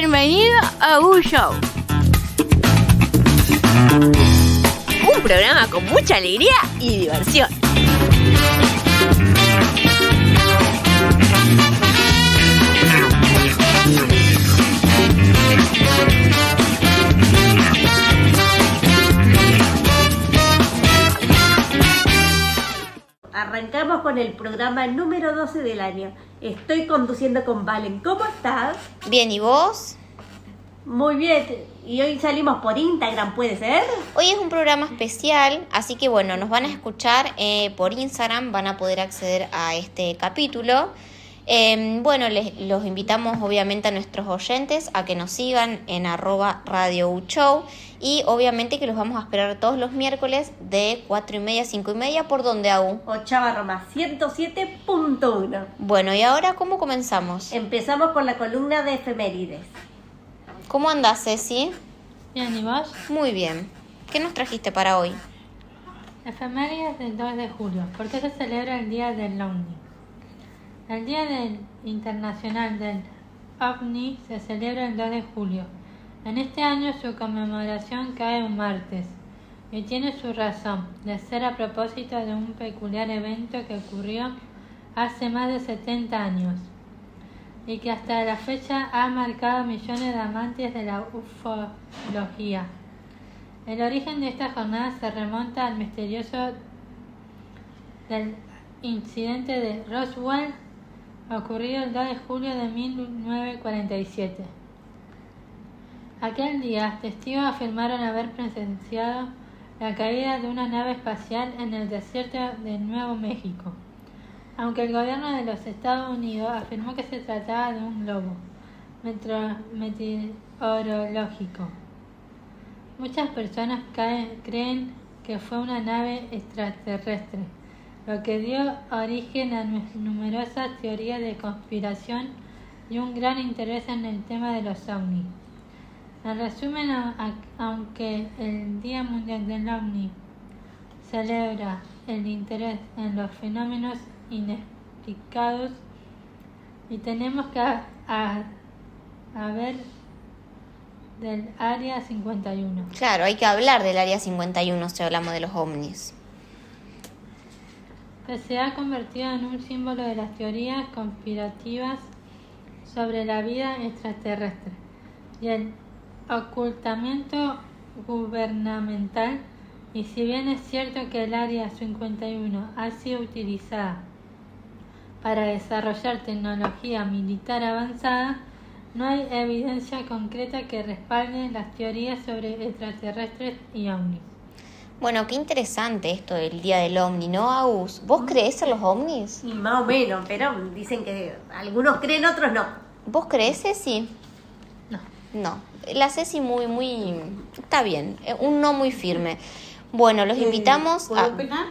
Bienvenido a Un Show. Un programa con mucha alegría y diversión. Arrancamos con el programa número 12 del año. Estoy conduciendo con Valen. ¿Cómo estás? Bien, ¿y vos? Muy bien. Y hoy salimos por Instagram, ¿puede ser? Hoy es un programa especial, así que bueno, nos van a escuchar eh, por Instagram, van a poder acceder a este capítulo. Eh, bueno, les, los invitamos obviamente a nuestros oyentes a que nos sigan en arroba radio Show y obviamente que los vamos a esperar todos los miércoles de 4 y media a 5 y media por donde hago. Ochava Roma 107.1. Bueno, y ahora cómo comenzamos? Empezamos con la columna de efemérides. ¿Cómo andás, Ceci? Bien, ¿y vos? Muy bien. ¿Qué nos trajiste para hoy? Efemérides del 2 de julio. ¿Por qué se celebra el Día del OVNI? El Día del Internacional del OVNI se celebra el 2 de julio. En este año su conmemoración cae un martes y tiene su razón de ser a propósito de un peculiar evento que ocurrió hace más de 70 años y que hasta la fecha ha marcado millones de amantes de la ufología. El origen de esta jornada se remonta al misterioso del incidente de Roswell ocurrido el 2 de julio de 1947. Aquel día, testigos afirmaron haber presenciado la caída de una nave espacial en el desierto de Nuevo México, aunque el gobierno de los Estados Unidos afirmó que se trataba de un globo meteorológico. Muchas personas creen que fue una nave extraterrestre, lo que dio origen a numerosas teorías de conspiración y un gran interés en el tema de los ovnis. En resumen, aunque el Día Mundial del OVNI celebra el interés en los fenómenos inexplicados y tenemos que a, a, a del Área 51. Claro, hay que hablar del Área 51 si hablamos de los ovnis. Se ha convertido en un símbolo de las teorías conspirativas sobre la vida extraterrestre y el ocultamiento gubernamental y si bien es cierto que el Área 51 ha sido utilizada para desarrollar tecnología militar avanzada, no hay evidencia concreta que respalde las teorías sobre extraterrestres y ovnis. Bueno, qué interesante esto del Día del OVNI, ¿no, Agus? ¿Vos crees en los ovnis? Y más o menos, pero dicen que algunos creen, otros no. ¿Vos crees, Ceci? No. No. La Ceci muy, muy... Está bien, un no muy firme. Bueno, los invitamos ¿Puedo a... opinar?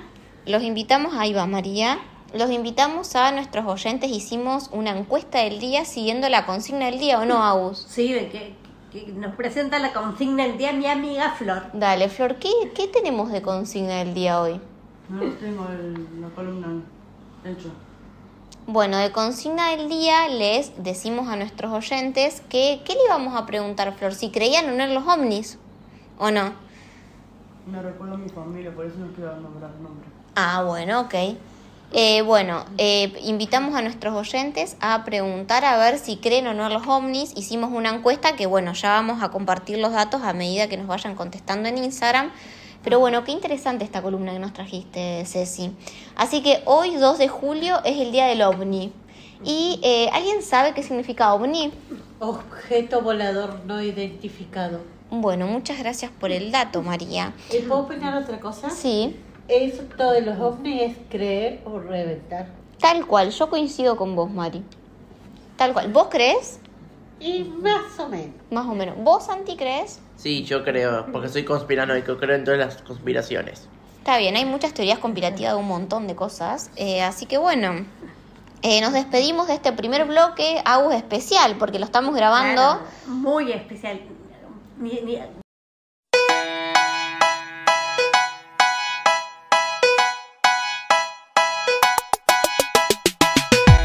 Los invitamos, ahí va María. Los invitamos a nuestros oyentes, hicimos una encuesta del día siguiendo la consigna del día, ¿o no, Agus? Sí, de que, que nos presenta la consigna el día mi amiga Flor. Dale, Flor, ¿qué, qué tenemos de consigna del día hoy? No tengo el- la columna hecha. Bueno, de consigna del día les decimos a nuestros oyentes que, ¿qué le íbamos a preguntar, Flor? Si creían o no en los ovnis, ¿o no? Me recuerdo a mi familia, por eso no quiero nombrar nombres. Ah, bueno, ok. Eh, bueno, eh, invitamos a nuestros oyentes a preguntar a ver si creen o no en los ovnis. Hicimos una encuesta que, bueno, ya vamos a compartir los datos a medida que nos vayan contestando en Instagram. Pero bueno, qué interesante esta columna que nos trajiste, Ceci. Así que hoy, 2 de julio, es el día del ovni. ¿Y eh, alguien sabe qué significa ovni? Objeto volador no identificado. Bueno, muchas gracias por el dato, María. ¿Y ¿Puedo opinar otra cosa? Sí, Esto de los ovnis es creer o reventar. tal cual. Yo coincido con vos, Mari. Tal cual. ¿Vos crees? Y más o menos. Más o menos. ¿Vos, Santi, crees? Sí, yo creo, porque soy conspiranoico, creo en todas las conspiraciones. Está bien, hay muchas teorías conspirativas de un montón de cosas. eh, así que bueno, eh, nos despedimos de este primer bloque, Agus especial, porque lo estamos grabando. Claro, muy especial. Ni- ni-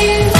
you.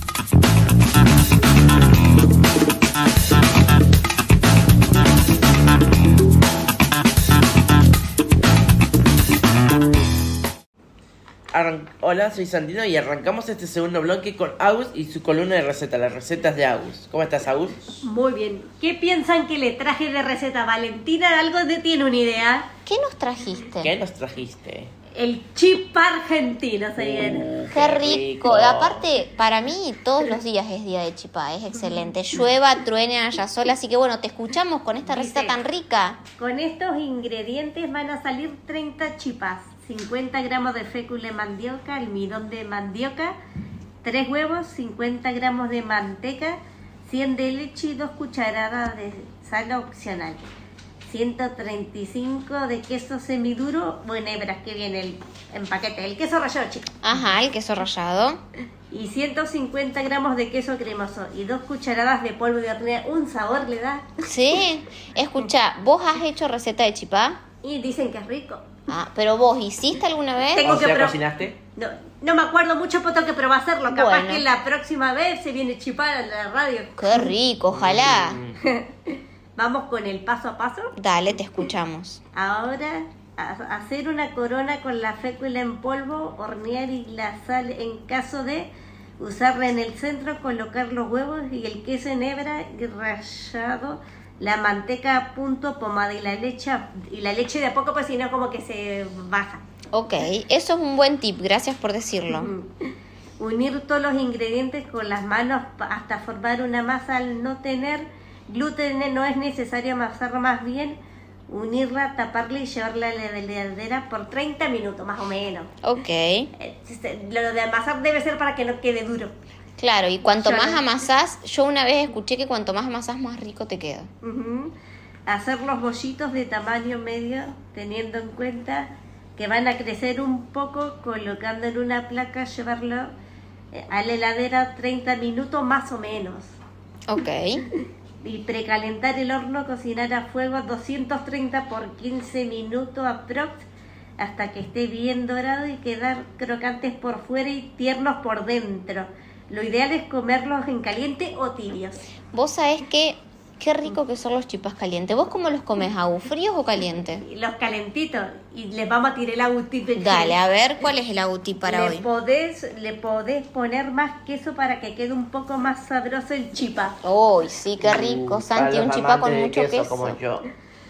Hola, soy Santino y arrancamos este segundo bloque con Agus y su columna de recetas, las recetas de Agus. ¿Cómo estás, Agus? Muy bien. ¿Qué piensan que le traje de receta? Valentina algo de tiene una idea. ¿Qué nos trajiste? ¿Qué nos trajiste? El chip argentino se viene. Qué rico. Aparte, para mí todos los días es día de chipá, es excelente. Llueva, truene, haya sol, así que bueno, te escuchamos con esta receta tan rica. Con estos ingredientes van a salir 30 chipas, 50 gramos de fécula de mandioca, almidón de mandioca, 3 huevos, 50 gramos de manteca, 100 de leche y 2 cucharadas de sal opcional. 135 de queso semiduro, bueno, hebras que viene el, en paquete, el queso rallado, chicos. Ajá, el queso rallado. Y 150 gramos de queso cremoso y 2 cucharadas de polvo de hornear. Un sabor le da. Sí. Escucha, ¿vos has hecho receta de chipá? Y dicen que es rico. Ah, pero vos hiciste alguna vez? Tengo ¿O que sea, pro- cocinaste? No, no me acuerdo mucho, pero tengo que probar hacerlo. Capaz Bueno. que la próxima vez se viene chipar a la radio. Qué rico, ojalá. Vamos con el paso a paso. Dale, te escuchamos. Ahora a- hacer una corona con la fécula en polvo, hornear y la sal en caso de usarla en el centro, colocar los huevos y el queso en hebra y rallado, la manteca a punto, pomada y la leche y la leche de a poco, pues si no como que se baja. Ok, eso es un buen tip, gracias por decirlo. Unir todos los ingredientes con las manos hasta formar una masa al no tener gluten no es necesario amasarla más bien unirla, taparla y llevarla a la heladera por 30 minutos más o menos. Ok, Eh, Lo de amasar debe ser para que no quede duro. Claro, y cuanto Yo más no- amasás, yo una vez escuché que cuanto más amasás, más rico te queda. Ujú. Hacer los bollitos de tamaño medio, teniendo en cuenta que van a crecer un poco, colocando en una placa, llevarlo eh, a la heladera 30 minutos más o menos. Ok, Y precalentar el horno, cocinar a fuego a 230 por 15 minutos aprox hasta que esté bien dorado y quedar crocantes por fuera y tiernos por dentro. Lo ideal es comerlos en caliente o tibios. vos sabés que qué rico que son los chipás calientes. ¿Vos cómo los comes, Agu? ¿Fríos o calientes? Los calentitos y les vamos a tirar el agutito. Dale, a ver cuál es el aguti para le hoy. Podés, le podés poner más queso para que quede un poco más sabroso el chipa. Uy, sí, qué rico, Uh, Santi, para un los chipá con mucho queso. como yo.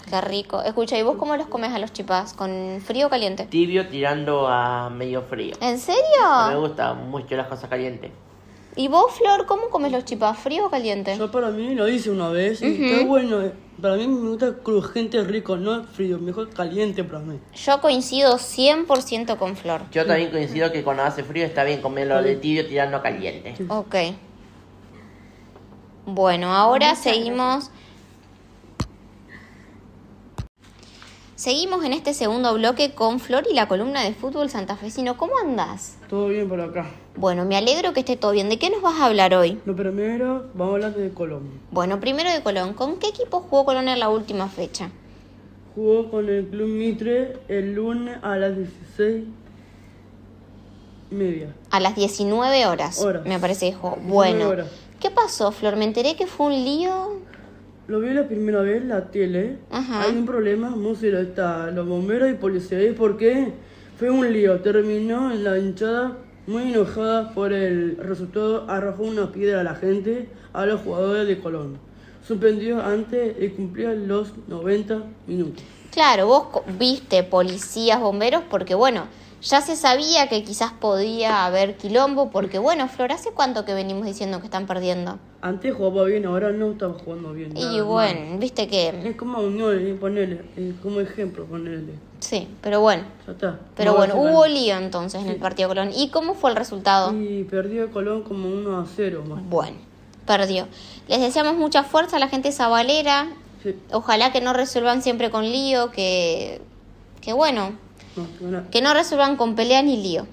Qué rico. Escucha, ¿y vos cómo los comes a los chipás? ¿Con frío o caliente? Tibio tirando a medio frío. ¿En Me serio? gustan mucho las cosas calientes. ¿Y vos, Flor, cómo comes los chipás? ¿Frío o caliente? Yo para mí lo hice una vez y está bueno. eh. Para mí me gusta crujiente rico, no frío, mejor caliente para mí. Yo coincido 100% con Flor. Yo también coincido que cuando hace frío está bien comerlo de tibio tirando caliente. Ok. Bueno, ahora seguimos. Seguimos en este segundo bloque con Flor y la columna de fútbol santafesino. ¿Cómo andás? Todo bien por acá. Bueno, me alegro que esté todo bien. ¿De qué nos vas a hablar hoy? Lo primero, vamos a hablar de Colombia. Bueno, primero de Colón. ¿Con qué equipo jugó Colón en la última fecha? Jugó con el Club Mitre el lunes a las 16 y media. A las 19 horas. Horas. Me parece que jugó. 19 Bueno. horas. ¿Qué pasó, Flor? Me enteré que fue un lío. Lo vi la primera vez en la tele. Ajá. Hay un problema serio. Está los bomberos y policías. ¿Y por qué? Fue un lío. Terminó en la hinchada muy enojada por el resultado. Arrojó una piedra a la gente, a los jugadores de Colón. Suspendió antes de cumplir los 90 minutos. Claro, vos viste policías, bomberos, porque bueno, ya se sabía que quizás podía haber quilombo, porque bueno, Flor, ¿hace cuánto que venimos diciendo que están perdiendo? Antes jugaba bien, ahora no estaba jugando bien. Y nada bueno, viste que... Es como unión, eh, ponerle, eh, como ejemplo, ponerle. Sí, pero bueno. Ya está. Pero No bueno, hubo lío entonces en el partido Colón. ¿Y cómo fue el resultado? Y perdió Colón como 1 a 0. más. Bueno, perdió. Les deseamos mucha fuerza a la gente sabalera. Sí. Ojalá que no resuelvan siempre con lío, que... Que bueno, No, que no resuelvan con pelea ni lío.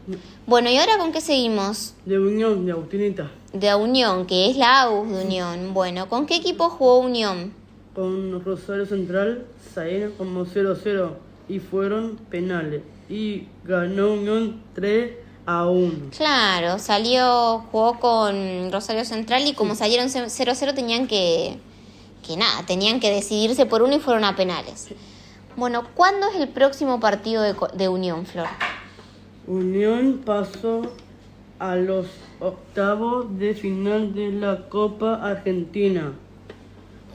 Bueno, ¿y ahora con qué seguimos? De Unión, de Agustinita. De Unión, que es la AUS de Unión. Bueno, ¿con qué equipo jugó Unión? Con Rosario Central, Saena como 0-0 y fueron penales. Y ganó Unión 3 a 1. Claro, salió, jugó con Rosario Central y como salieron 0-0 tenían que, que nada, tenían que decidirse por uno y fueron a penales. Bueno, ¿cuándo es el próximo partido de, de Unión, Flor? Unión pasó a los octavos de final de la Copa Argentina.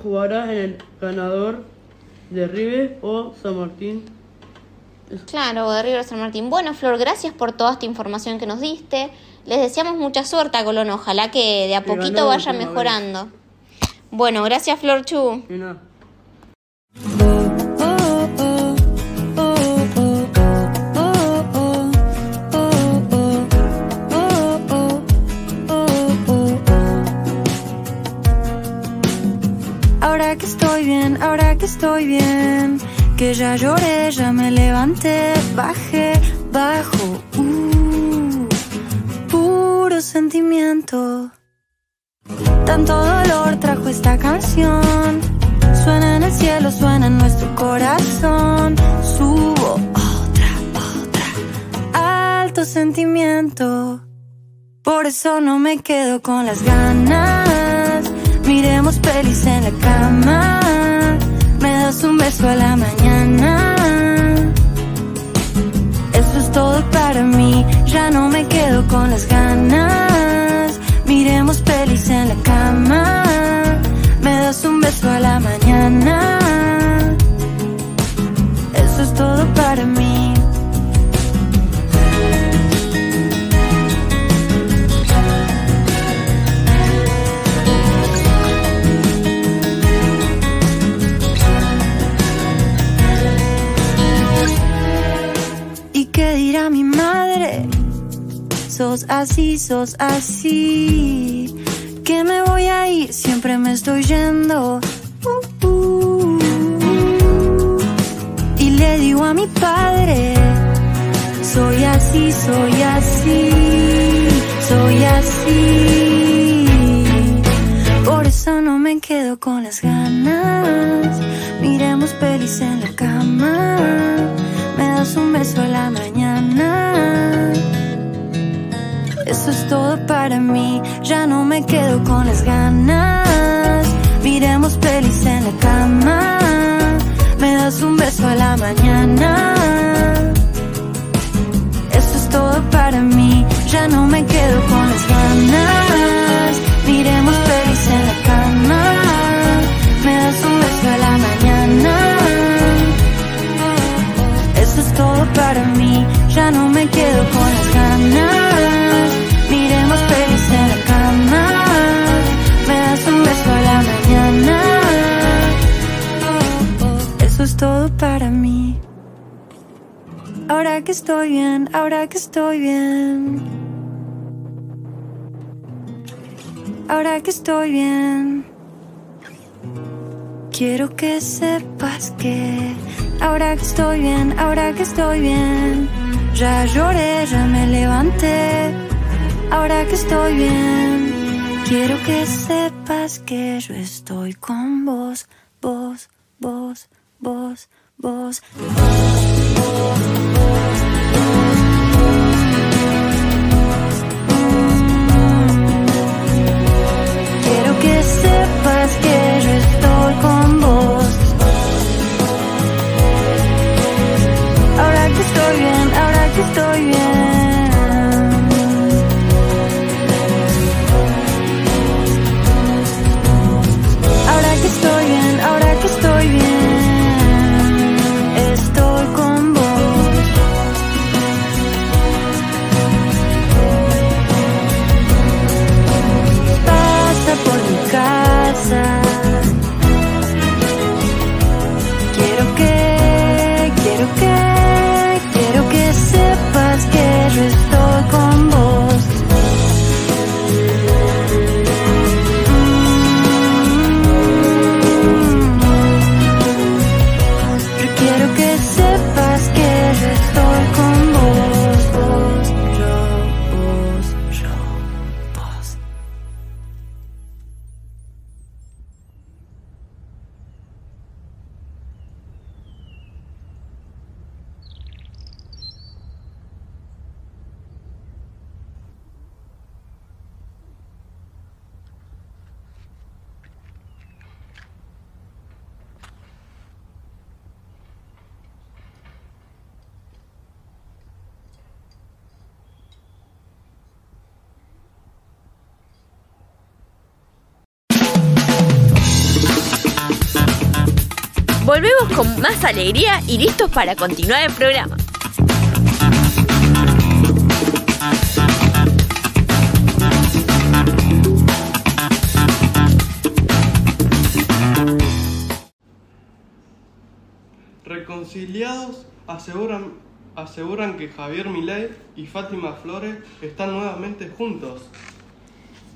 Jugará en el ganador de River o San Martín. Claro, de River San Martín. Bueno, Flor, gracias por toda esta información que nos diste. Les deseamos mucha suerte a Colón. Ojalá que de a poquito vaya mejorando. Bueno, gracias, Flor Chu. Estoy bien, ahora que estoy bien, que ya lloré, ya me levanté, bajé, bajo, uh, puro sentimiento. Tanto dolor trajo esta canción, suena en el cielo, suena en nuestro corazón, subo otra, otra, alto sentimiento. Por eso no me quedo con las ganas. Miremos pelis en la cama. Me das un beso a la mañana. Eso es todo para mí. Ya no me quedo con las ganas. Miremos pelis en la cama. Me das un beso a la mañana. Eso es todo para mí. Sos así, sos así. Que me voy a ir, siempre me estoy yendo. Uh, uh. Y le digo a mi padre, soy así, soy así, soy así. Por eso no me quedo con las ganas. Miremos pelis en la cama. Me das un beso a la mañana. Eso es todo para mí. Ya no me quedo con las ganas. Miremos pelis en la cama. Me das un beso a la mañana. Eso es todo para mí. Ya no me quedo con las ganas. Miremos pelis en la cama. Me das un beso a la mañana. Eso es todo para mí. Ya no me quedo con las ganas. Miremos pelis en la cama. Me das un beso a la mañana. Eso es todo para mí. Ahora que estoy bien, ahora que estoy bien. Ahora que estoy bien. Quiero que sepas que ahora que estoy bien, ahora que estoy bien. Ya lloré, ya me levanté. Ahora que estoy bien. Quiero que sepas que yo estoy con vos, vos, vos, vos, vos. Quiero que sepas que yo estoy con vos. Ahora que estoy bien, con más alegría y listos para continuar el programa. Reconciliados aseguran, aseguran que Javier Milei y Fátima Flores están nuevamente juntos.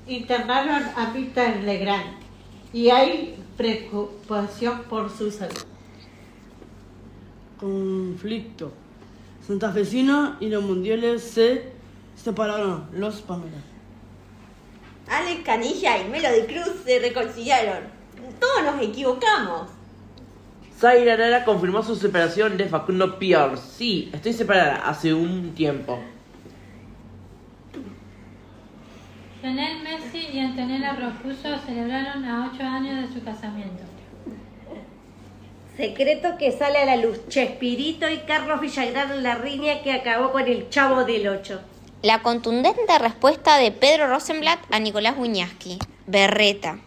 Internaron a Peter Legrand y hay preocupación por su salud. Conflicto. Santafesino y los mundiales se separaron. Los Pamela. Alex Canilla y Melody Cruz se reconciliaron. Todos nos equivocamos. Zaira Nara confirmó su separación de Facundo Pior. Sí, estoy separada hace un tiempo. Lionel Messi y Antonella Rofuso celebraron a 8 años de su casamiento. Secreto que sale a la luz. Chespirito y Carlos Villagrán en la riña que acabó con el chavo del 8. La contundente respuesta de Pedro Rosenblatt a Nicolás Wiñaski. Berreta.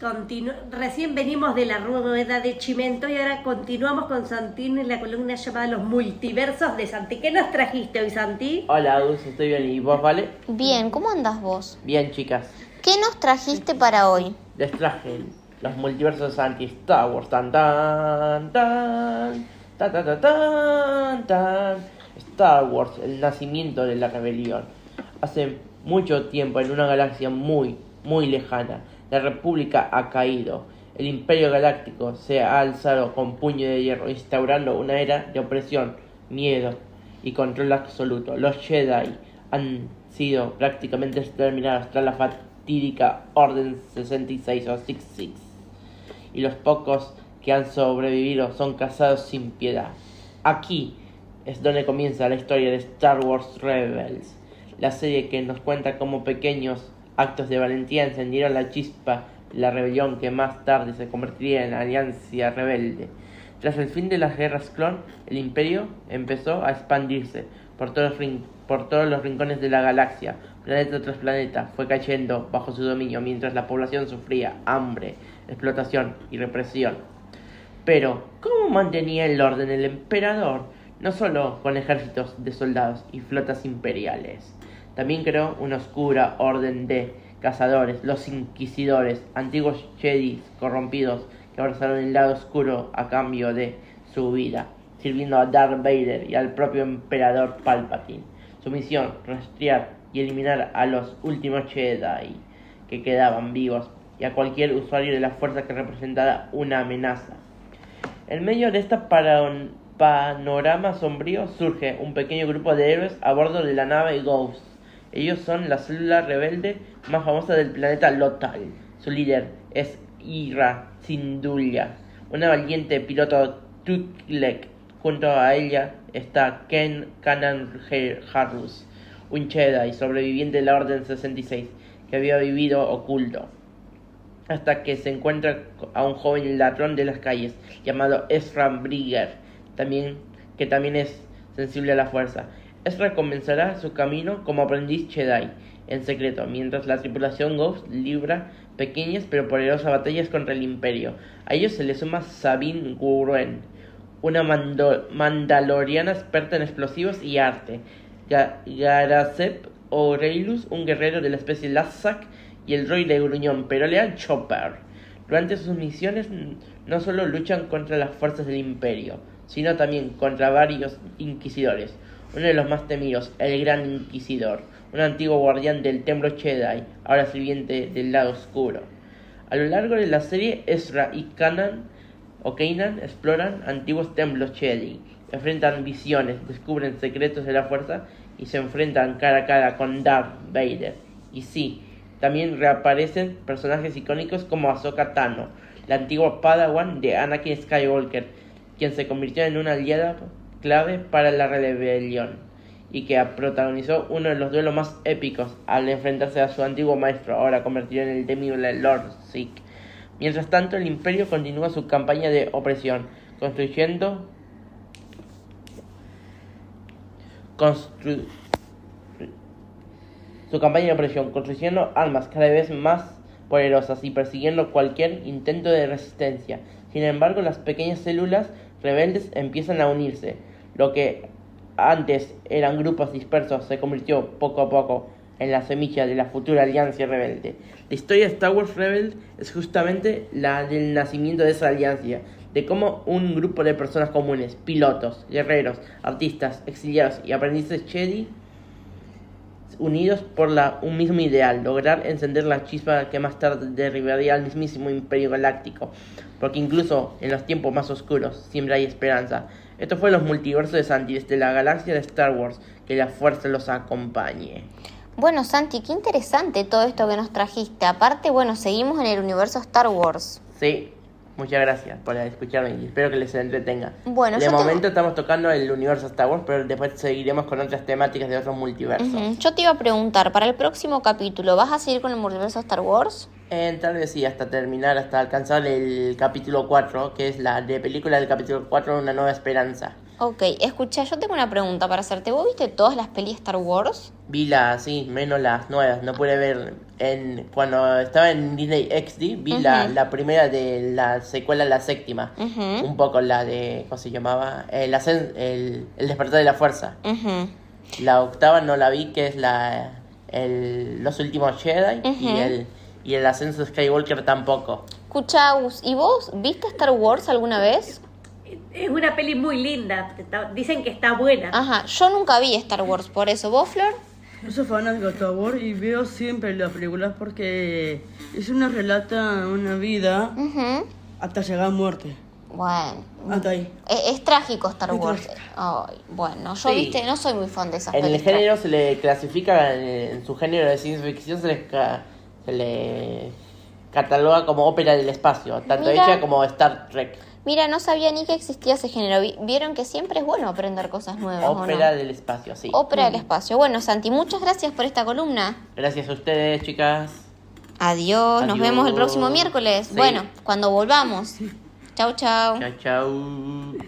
Continu- Recién venimos de la rueda de Chimento y ahora continuamos con Santini en la columna llamada Los Multiversos de Santi. ¿Qué nos trajiste hoy, Santi? Hola, Agus, estoy bien. ¿Y vos, vale? Bien, ¿cómo andas vos? Bien, chicas. ¿Qué nos trajiste para hoy? Les traje los multiversos anti-Star Wars. Tan, tan, tan. Tan, tan, tan, tan. Star Wars, el nacimiento de la rebelión. Hace mucho tiempo, en una galaxia muy, muy lejana, la República ha caído. El Imperio Galáctico se ha alzado con puño de hierro, instaurando una era de opresión, miedo y control absoluto. Los Jedi han sido prácticamente exterminados tras la fatídica Orden 66 o 66 y los pocos que han sobrevivido son cazados sin piedad. Aquí es donde comienza la historia de Star Wars Rebels, la serie que nos cuenta cómo pequeños actos de valentía encendieron la chispa de la rebelión que más tarde se convertiría en Alianza Rebelde. Tras el fin de las guerras clon, el imperio empezó a expandirse por todos, por todos los rincones de la galaxia. Planeta tras planeta fue cayendo bajo su dominio mientras la población sufría hambre, explotación y represión. Pero, ¿cómo mantenía el orden el emperador? No solo con ejércitos de soldados y flotas imperiales. También creó una oscura orden de cazadores, los inquisidores, antiguos Jedi corrompidos que abrazaron el lado oscuro a cambio de su vida, sirviendo a Darth Vader y al propio emperador Palpatine. Su misión, rastrear y eliminar a los últimos Jedi que quedaban vivos y a cualquier usuario de la fuerza que representara una amenaza. En medio de este panorama sombrío surge un pequeño grupo de héroes a bordo de la nave Ghost. Ellos son la célula rebelde más famosa del planeta Lotal. Su líder es Ira Syndulla, una valiente piloto Twi'lek. Junto a ella está Ken Kanan Harrus, un Jedi sobreviviente de la Orden 66 que había vivido oculto hasta que se encuentra a un joven ladrón de las calles llamado Ezra Brigger, también, que también es sensible a la fuerza. Ezra comenzará su camino como aprendiz Jedi en secreto, mientras la tripulación Ghost libra pequeñas pero poderosas batallas contra el Imperio. A ellos se le suma Sabine Gurren, una mandaloriana experta en explosivos y arte. Ga- Garasep Aurelius, un guerrero de la especie Lazak, y el droide gruñón pero leal Chopper. Durante sus misiones no solo luchan contra las fuerzas del Imperio, sino también contra varios inquisidores. Uno de los más temidos, el Gran Inquisidor, un antiguo guardián del templo Jedi, ahora sirviente del lado oscuro. A lo largo de la serie, Ezra y Kanan o exploran antiguos templos Jedi, enfrentan visiones, descubren secretos de la fuerza y se enfrentan cara a cara con Darth Vader. Y sí, también reaparecen personajes icónicos como Ahsoka Tano, la antigua Padawan de Anakin Skywalker, quien se convirtió en una aliada clave para la rebelión y que protagonizó uno de los duelos más épicos al enfrentarse a su antiguo maestro, ahora convertido en el temible Lord Sith. Mientras tanto, el imperio continúa su campaña de opresión, construyendo constru- su campaña de opresión, construyendo armas cada vez más poderosas y persiguiendo cualquier intento de resistencia. Sin embargo, las pequeñas células rebeldes empiezan a unirse. Lo que antes eran grupos dispersos se convirtió poco a poco en la semilla de la futura alianza rebelde. La historia de Star Wars Rebels es justamente la del nacimiento de esa alianza, de cómo un grupo de personas comunes, pilotos, guerreros, artistas, exiliados y aprendices Jedi unidos por la, un mismo ideal, lograr encender la chispa que más tarde derribaría al mismísimo imperio galáctico, porque incluso en los tiempos más oscuros siempre hay esperanza. Esto fue los multiversos de Santi, desde la galaxia de Star Wars, que la fuerza los acompañe. Bueno, Santi, qué interesante todo esto que nos trajiste. Aparte, bueno, seguimos en el universo Star Wars. Sí, muchas gracias por escucharme y espero que les entretenga. Bueno, de te- momento estamos tocando el universo Star Wars, pero después seguiremos con otras temáticas de otros multiversos. Yo te iba a preguntar, para el próximo capítulo, ¿vas a seguir con el multiverso Star Wars? Eh, tal vez sí, hasta terminar, hasta alcanzar el capítulo 4, que es la de película del capítulo 4, Una Nueva Esperanza. Ok, escucha, yo tengo una pregunta para hacerte. ¿Vos viste todas las pelis Star Wars? Vi las, sí, menos las nuevas. No pude ver. En, cuando estaba en Disney XD, vi la, la primera de la secuela, la séptima. Un poco la de. ¿Cómo se llamaba? El, el, el despertar de la fuerza. La octava no la vi, que es la. El, los últimos Jedi. y, el, y el ascenso de Skywalker tampoco. Escucha, ¿y vos viste Star Wars alguna vez? Es una peli muy linda. está- Dicen que está buena. Ajá, yo nunca vi Star Wars, por eso. ¿Vos, Flor? Yo soy fanático de Star Wars y veo siempre las películas porque es una relata una vida hasta llegar a muerte. Bueno, Hasta ahí. es, es trágico Star Es Wars. Ay, bueno, yo Sí. viste, no soy muy fan de esas En el género se le clasifica, en, en su género de ciencia ficción se le, ca- se le cataloga como ópera del espacio, tanto Mira. hecha como Star Trek. Mira, no sabía ni que existía ese género. Vi- Vieron que siempre es bueno aprender cosas nuevas. Ópera del espacio, sí. Ópera del espacio. Bueno, Santi, muchas gracias por esta columna. Gracias a ustedes, chicas. Adiós, nos vemos el próximo miércoles. Sí. Bueno, cuando volvamos. Chau, chau. Chao, chao.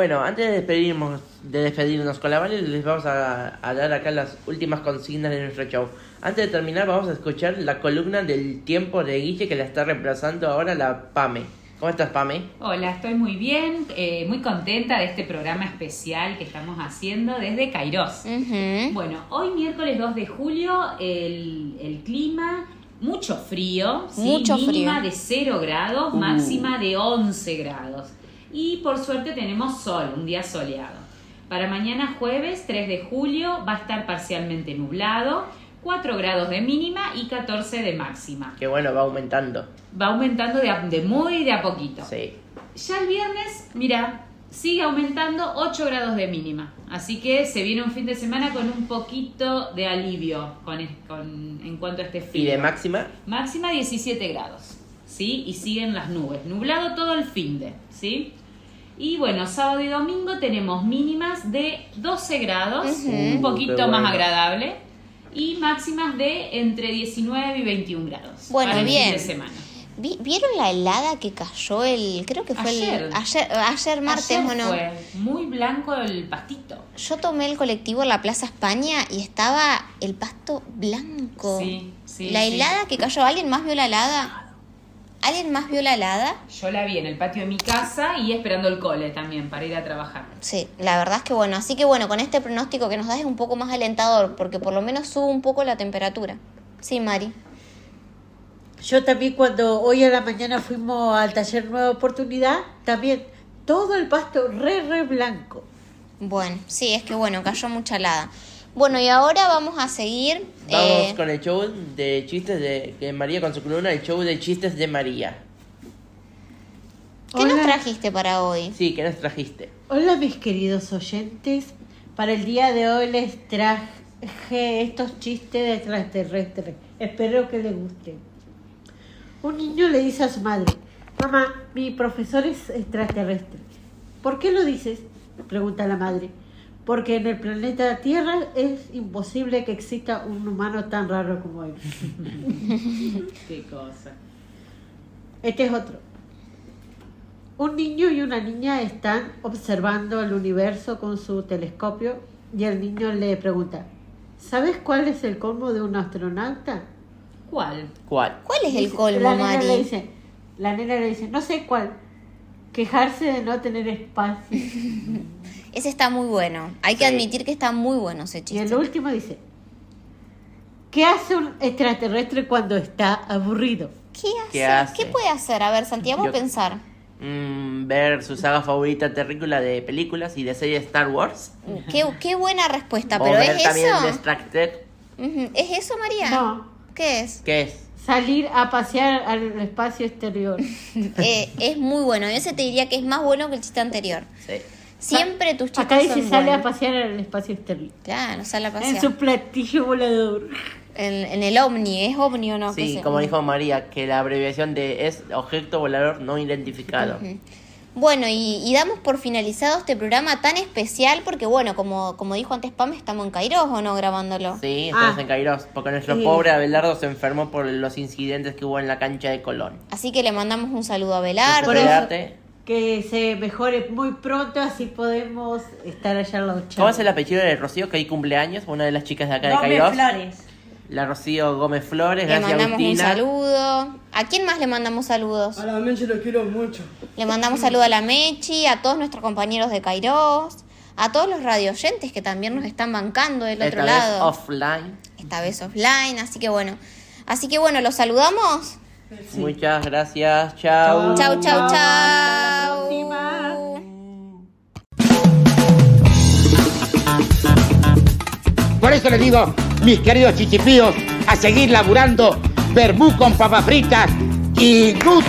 Bueno, antes de despedirnos, de despedirnos con la Vale, les vamos a, a dar acá las últimas consignas de nuestro show. Antes de terminar, vamos a escuchar la columna del tiempo de Guille que la está reemplazando ahora la Pame. ¿Cómo estás, Pame? Hola, estoy muy bien, eh, muy contenta de este programa especial que estamos haciendo desde Kairos. Ujú. Bueno, hoy miércoles 2 de julio, el, el clima, mucho frío, ¿sí? Mucho mínima frío. de 0 grados, Uh. máxima de 11 grados. Y por suerte tenemos sol, un día soleado. Para mañana jueves 3 de julio va a estar parcialmente nublado, 4 grados de mínima y 14 de máxima. Que bueno, va aumentando. Va aumentando de, a- de muy de a poquito. Sí. Ya el viernes, mira, sigue aumentando 8 grados de mínima. Así que se viene un fin de semana con un poquito de alivio con, es- con- en cuanto a este ¿Y frío. de máxima? Máxima 17 grados, ¿sí? Y siguen las nubes. Nublado todo el fin de, ¿sí? Y bueno, sábado y domingo tenemos mínimas de 12 grados, un poquito Qué más bueno. agradable. Y máximas de entre 19 y 21 grados. Bueno, para el fin bien. de semana. Vi- ¿Vieron la helada que cayó el. Creo que fue Ayer. el. Ayer, ayer martes Ayer o no? fue muy blanco el pastito. Yo tomé el colectivo en la Plaza España y estaba el pasto blanco. Sí, sí, La sí. helada que cayó, ¿alguien más vio la helada? ¿Alguien más vio la helada? Yo la vi en el patio de mi casa y esperando el cole también para ir a trabajar. Sí, la verdad es que bueno, así que bueno, con este pronóstico que nos das es un poco más alentador, porque por lo menos sube un poco la temperatura. Sí, Mari. Yo también cuando hoy a la mañana fuimos al taller Nueva Oportunidad, también todo el pasto re, re blanco. Bueno, sí, es que bueno, cayó mucha helada. Bueno, y ahora vamos a seguir. Vamos eh, con el show de chistes de, de María con su columna, el show de chistes de María. ¿Qué nos trajiste para hoy? Sí, ¿qué nos trajiste? Hola mis queridos oyentes, para el día de hoy les traje estos chistes de extraterrestres. Espero que les gusten. Un niño le dice a su madre, mamá, mi profesor es extraterrestre. ¿Por qué lo dices? Pregunta la madre. Porque en el planeta Tierra es imposible que exista un humano tan raro como él. Qué cosa. Este es otro. Un niño y una niña están observando el universo con su telescopio y el niño le pregunta, ¿sabes cuál es el colmo de un astronauta? ¿Cuál? ¿Cuál? ¿Cuál es el colmo, la nena le Mari? dice, la nena le dice, no sé cuál, quejarse de no tener espacio. Ese está muy bueno. Hay que Sí. admitir que está muy bueno ese y chiste. el último dice, ¿qué hace un extraterrestre cuando está aburrido? ¿Qué hace? ¿Qué hace? ¿Qué puede hacer? A ver, Santiago, Yo- pensar. Mm, ver su saga favorita terrícola de películas y de series Star Wars. Qué, qué buena respuesta, o pero ver ¿es también eso? Distracted. ¿Es eso, María? No, ¿Qué es? ¿Qué es? salir a pasear al espacio exterior. Eh, es muy bueno. Yo ese te diría que es más bueno que el chiste anterior. Sí. Siempre tus chistes Acá dice son sale a pasear al espacio exterior. Claro, sale a En pasear. su platillo volador. En, en el Omni, ¿es Omni o no? ¿Qué Sí, sé? como dijo María, que la abreviación de es objeto volador no identificado. Bueno, y, y damos por finalizado este programa tan especial porque, bueno, como, como dijo antes Pam, estamos en Kairos o no grabándolo. Sí, estamos Ah. en Kairos, porque nuestro Sí. pobre Abelardo se enfermó por los incidentes que hubo en la cancha de Colón. Así que le mandamos un saludo a Belardo. Por eso-. Que se mejore muy pronto, así podemos estar allá en la ¿Cómo ochava. es el apellido de Rocío, que hay cumpleaños? Una de las chicas de acá de Gómez Kairos. Flores. La Rocío Gómez Flores, Le gracias mandamos un saludo. ¿A quién más le mandamos saludos? A la Menchi lo quiero mucho. Le mandamos saludo a la Mechi, a todos nuestros compañeros de Kairos, a todos los radioyentes que también nos están bancando del otro Esta vez lado. offline. Esta vez offline, así que bueno. Así que bueno, los saludamos. Muchas gracias, chao. Chau, chau, chau. Por eso les digo, mis queridos chichipíos, a seguir laburando vermú con papas fritas y good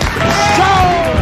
show.